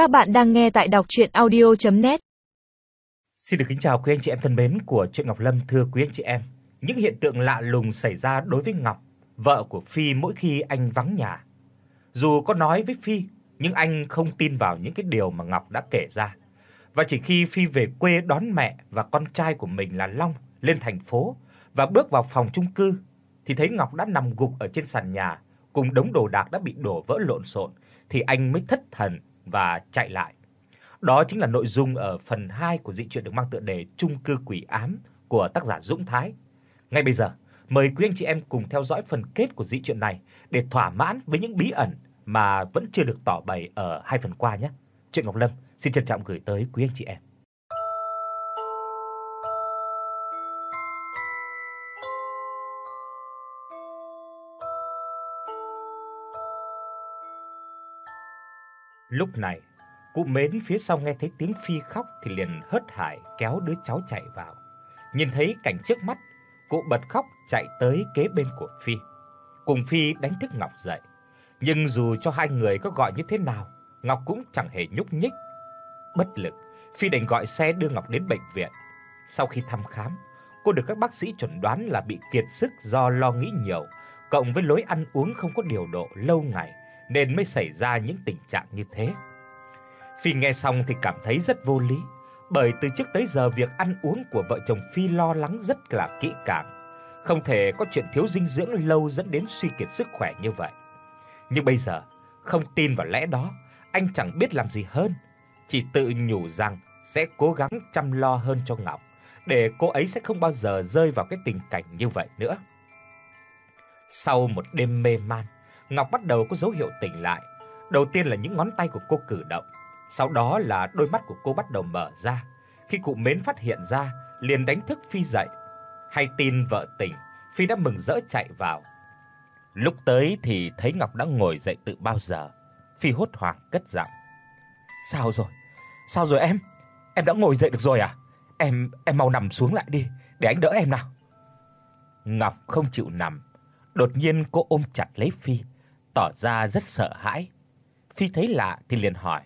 Các bạn đang nghe tại đọc audio net Xin được kính chào quý anh chị em thân mến của truyện Ngọc Lâm thưa quý anh chị em. Những hiện tượng lạ lùng xảy ra đối với Ngọc, vợ của Phi mỗi khi anh vắng nhà. Dù có nói với Phi, nhưng anh không tin vào những cái điều mà Ngọc đã kể ra. Và chỉ khi Phi về quê đón mẹ và con trai của mình là Long lên thành phố và bước vào phòng chung cư thì thấy Ngọc đã nằm gục ở trên sàn nhà cùng đống đồ đạc đã bị đổ vỡ lộn xộn thì anh mới thất thần và chạy lại. Đó chính là nội dung ở phần 2 của dị truyện được mang tựa đề Trung cư quỷ ám của tác giả Dũng Thái. Ngay bây giờ, mời quý anh chị em cùng theo dõi phần kết của dị truyện này để thỏa mãn với những bí ẩn mà vẫn chưa được tỏ bày ở hai phần qua nhé. Truyện Ngọc Lâm xin trân trọng gửi tới quý anh chị em. Lúc này, cụ Mến phía sau nghe thấy tiếng Phi khóc thì liền hớt hải kéo đứa cháu chạy vào. Nhìn thấy cảnh trước mắt, cụ bật khóc chạy tới kế bên của Phi. Cùng Phi đánh thức Ngọc dậy. Nhưng dù cho hai người có gọi như thế nào, Ngọc cũng chẳng hề nhúc nhích. Bất lực, Phi đành gọi xe đưa Ngọc đến bệnh viện. Sau khi thăm khám, cô được các bác sĩ chuẩn đoán là bị kiệt sức do lo nghĩ nhiều, cộng với lối ăn uống không có điều độ lâu ngày nên mới xảy ra những tình trạng như thế. Phi nghe xong thì cảm thấy rất vô lý, bởi từ trước tới giờ việc ăn uống của vợ chồng Phi lo lắng rất là kỹ càng, không thể có chuyện thiếu dinh dưỡng lâu dẫn đến suy kiệt sức khỏe như vậy. Nhưng bây giờ, không tin vào lẽ đó, anh chẳng biết làm gì hơn, chỉ tự nhủ rằng sẽ cố gắng chăm lo hơn cho Ngọc, để cô ấy sẽ không bao giờ rơi vào cái tình cảnh như vậy nữa. Sau một đêm mê man, Ngọc bắt đầu có dấu hiệu tỉnh lại. Đầu tiên là những ngón tay của cô cử động, sau đó là đôi mắt của cô bắt đầu mở ra. Khi cụ Mến phát hiện ra, liền đánh thức Phi dậy. Hay tin vợ tỉnh, Phi đã mừng rỡ chạy vào. Lúc tới thì thấy Ngọc đã ngồi dậy từ bao giờ. Phi hốt hoảng cất giọng: "Sao rồi? Sao rồi em? Em đã ngồi dậy được rồi à? Em em mau nằm xuống lại đi, để anh đỡ em nào." Ngọc không chịu nằm, đột nhiên cô ôm chặt lấy Phi, tỏ ra rất sợ hãi. Phi thấy lạ thì liền hỏi: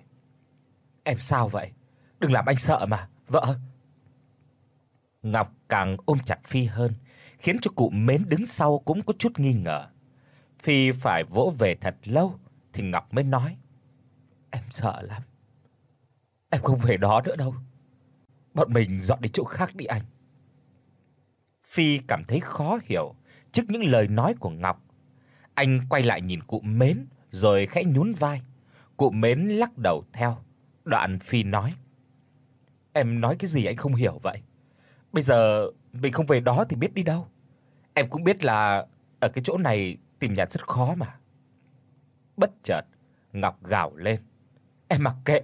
"Em sao vậy? Đừng làm anh sợ mà, vợ." Ngọc càng ôm chặt Phi hơn, khiến cho cụ Mến đứng sau cũng có chút nghi ngờ. Phi phải vỗ về thật lâu thì Ngọc mới nói: "Em sợ lắm. Em không về đó nữa đâu. Bọn mình dọn đi chỗ khác đi anh." Phi cảm thấy khó hiểu trước những lời nói của Ngọc anh quay lại nhìn cụ Mến rồi khẽ nhún vai. Cụ Mến lắc đầu theo. Đoạn Phi nói: "Em nói cái gì anh không hiểu vậy? Bây giờ mình không về đó thì biết đi đâu. Em cũng biết là ở cái chỗ này tìm nhà rất khó mà." Bất chợt, Ngọc gào lên: "Em mặc kệ,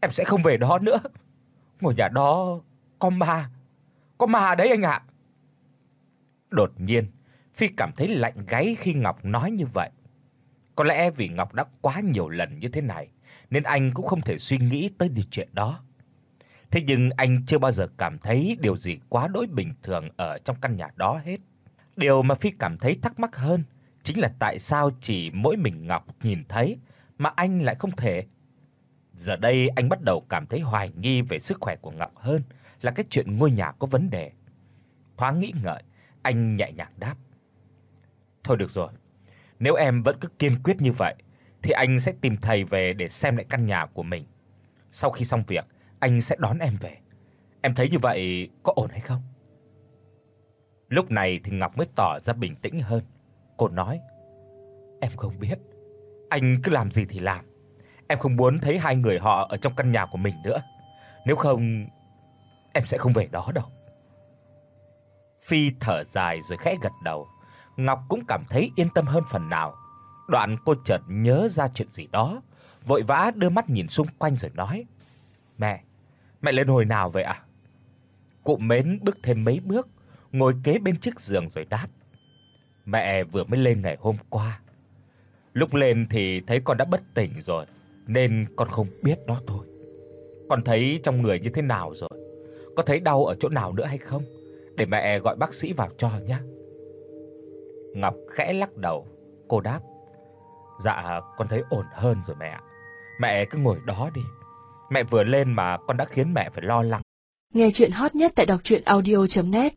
em sẽ không về đó nữa. Ngôi nhà đó có ma, có ma đấy anh ạ." Đột nhiên, Phi cảm thấy lạnh gáy khi Ngọc nói như vậy. Có lẽ vì Ngọc đã quá nhiều lần như thế này nên anh cũng không thể suy nghĩ tới điều chuyện đó. Thế nhưng anh chưa bao giờ cảm thấy điều gì quá đối bình thường ở trong căn nhà đó hết. Điều mà Phi cảm thấy thắc mắc hơn chính là tại sao chỉ mỗi mình Ngọc nhìn thấy mà anh lại không thể. Giờ đây anh bắt đầu cảm thấy hoài nghi về sức khỏe của Ngọc hơn là cái chuyện ngôi nhà có vấn đề. Thoáng nghĩ ngợi, anh nhẹ nhàng đáp: Thôi được rồi. Nếu em vẫn cứ kiên quyết như vậy thì anh sẽ tìm thầy về để xem lại căn nhà của mình. Sau khi xong việc, anh sẽ đón em về. Em thấy như vậy có ổn hay không? Lúc này thì Ngọc mới tỏ ra bình tĩnh hơn. Cô nói: "Em không biết. Anh cứ làm gì thì làm. Em không muốn thấy hai người họ ở trong căn nhà của mình nữa. Nếu không em sẽ không về đó đâu." Phi thở dài rồi khẽ gật đầu. Ngọc cũng cảm thấy yên tâm hơn phần nào. Đoạn cô chợt nhớ ra chuyện gì đó, vội vã đưa mắt nhìn xung quanh rồi nói: "Mẹ, mẹ lên hồi nào vậy ạ?" À? Cụ Mến bước thêm mấy bước, ngồi kế bên chiếc giường rồi đáp: "Mẹ vừa mới lên ngày hôm qua. Lúc lên thì thấy con đã bất tỉnh rồi, nên con không biết đó thôi. Con thấy trong người như thế nào rồi? Có thấy đau ở chỗ nào nữa hay không? Để mẹ gọi bác sĩ vào cho nhé." Ngọc khẽ lắc đầu, cô đáp: "Dạ, con thấy ổn hơn rồi mẹ ạ. Mẹ cứ ngồi đó đi. Mẹ vừa lên mà con đã khiến mẹ phải lo lắng. Nghe truyện hot nhất tại doctruyenaudio.net